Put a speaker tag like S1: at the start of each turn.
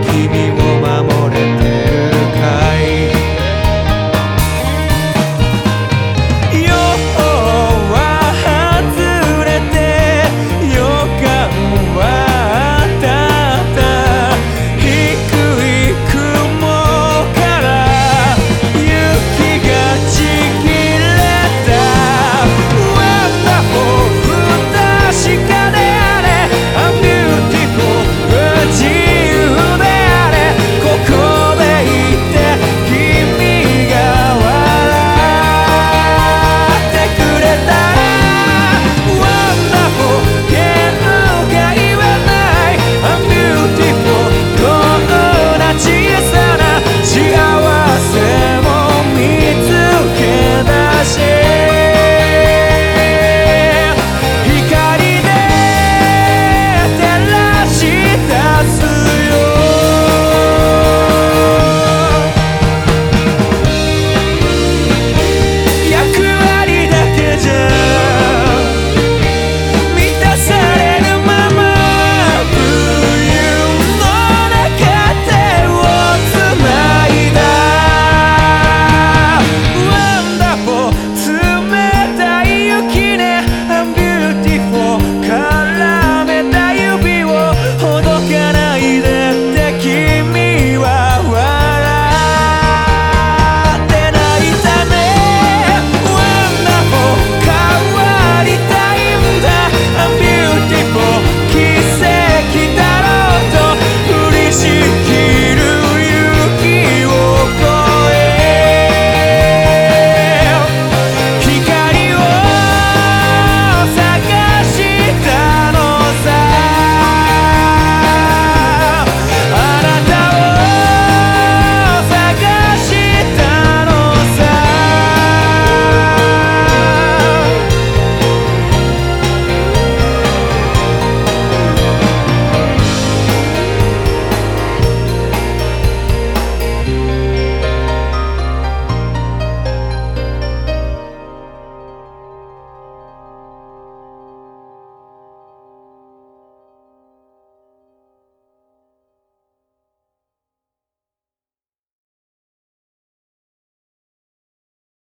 S1: 君